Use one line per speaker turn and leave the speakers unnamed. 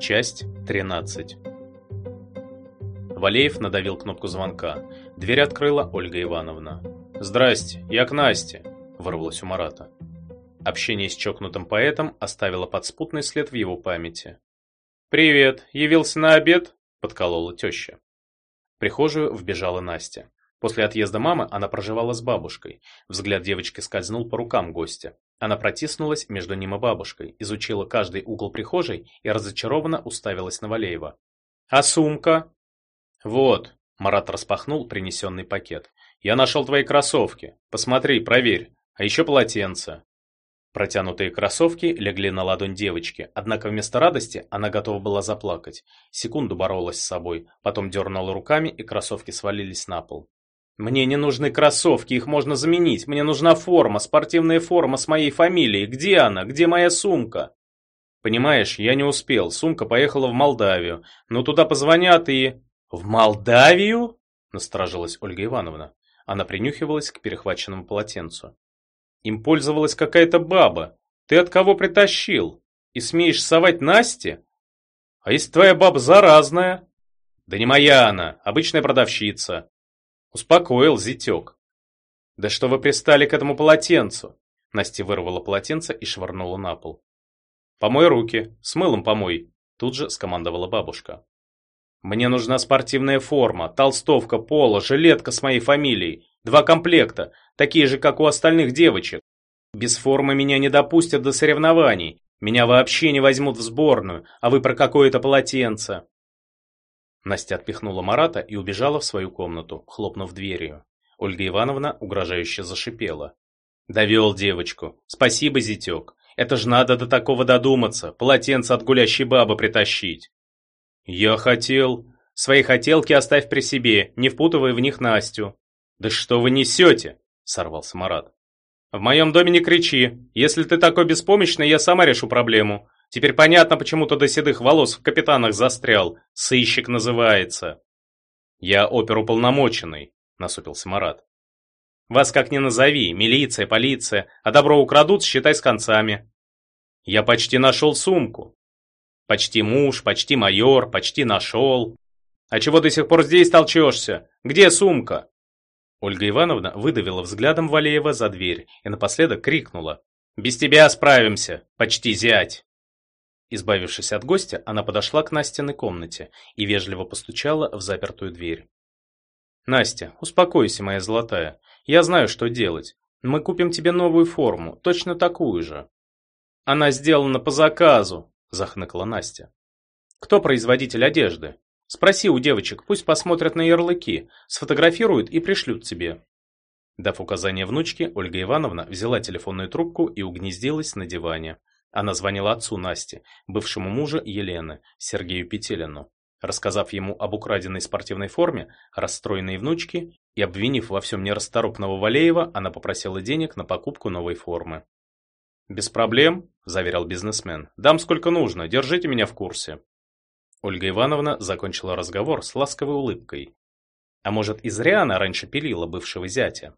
Часть 13. Валеев надавил кнопку звонка. Дверь открыла Ольга Ивановна. «Здрасте, я к Насте», – вырвалось у Марата. Общение с чокнутым поэтом оставило подспутный след в его памяти. «Привет, явился на обед?» – подколола теща. В прихожую вбежала Настя. После отъезда мамы она проживала с бабушкой. Взгляд девочки скользнул по рукам гостя. Она протиснулась между ним и бабушкой, изучила каждый угол прихожей и разочарованно уставилась на Валеева. «А сумка?» «Вот», – Марат распахнул принесенный пакет. «Я нашел твои кроссовки. Посмотри, проверь. А еще полотенце». Протянутые кроссовки легли на ладонь девочки, однако вместо радости она готова была заплакать. Секунду боролась с собой, потом дернула руками, и кроссовки свалились на пол. Мне не нужны кроссовки, их можно заменить. Мне нужна форма, спортивная форма с моей фамилией. Где она? Где моя сумка? Понимаешь, я не успел. Сумка поехала в Молдавию. Но туда позвонят и... В Молдавию? Насторожилась Ольга Ивановна. Она принюхивалась к перехваченному полотенцу. Им пользовалась какая-то баба. Ты от кого притащил? И смеешь совать Насте? А если твоя баба заразная? Да не моя она, обычная продавщица. Успокоил зятек. «Да что вы пристали к этому полотенцу?» Настя вырвала полотенце и швырнула на пол. «Помой руки, с мылом помой», тут же скомандовала бабушка. «Мне нужна спортивная форма, толстовка, поло, жилетка с моей фамилией, два комплекта, такие же, как у остальных девочек. Без формы меня не допустят до соревнований, меня вообще не возьмут в сборную, а вы про какое-то полотенце». Настя отпихнула Марата и убежала в свою комнату, хлопнув дверью. Ольга Ивановна угрожающе зашипела. «Довел девочку. Спасибо, зятек. Это ж надо до такого додуматься, полотенце от гулящей бабы притащить». «Я хотел...» «Свои хотелки оставь при себе, не впутывай в них Настю». «Да что вы несете?» – сорвался Марат. «В моем доме не кричи. Если ты такой беспомощный, я сама решу проблему. Теперь понятно, почему ты до седых волос в капитанах застрял. Сыщик называется. Я оперуполномоченный, насупился Марат. Вас как ни назови, милиция, полиция, а добро украдут, считай с концами. Я почти нашел сумку. Почти муж, почти майор, почти нашел. А чего до сих пор здесь толчешься? Где сумка? Ольга Ивановна выдавила взглядом Валеева за дверь и напоследок крикнула. «Без тебя справимся, почти зять!» Избавившись от гостя, она подошла к Настиной комнате и вежливо постучала в запертую дверь. «Настя, успокойся, моя золотая. Я знаю, что делать. Мы купим тебе новую форму, точно такую же». «Она сделана по заказу», – захныкала Настя. «Кто производитель одежды? Спроси у девочек, пусть посмотрят на ярлыки, сфотографируют и пришлют тебе». Дав указание внучке, Ольга Ивановна взяла телефонную трубку и угнездилась на диване. Она звонила отцу Насти, бывшему мужу Елены, Сергею Петелину. Рассказав ему об украденной спортивной форме, расстроенной внучке и обвинив во всем нерасторопного Валеева, она попросила денег на покупку новой формы. «Без проблем», – заверял бизнесмен. «Дам сколько нужно, держите меня в курсе». Ольга Ивановна закончила разговор с ласковой улыбкой. А может, и зря она раньше пилила бывшего зятя?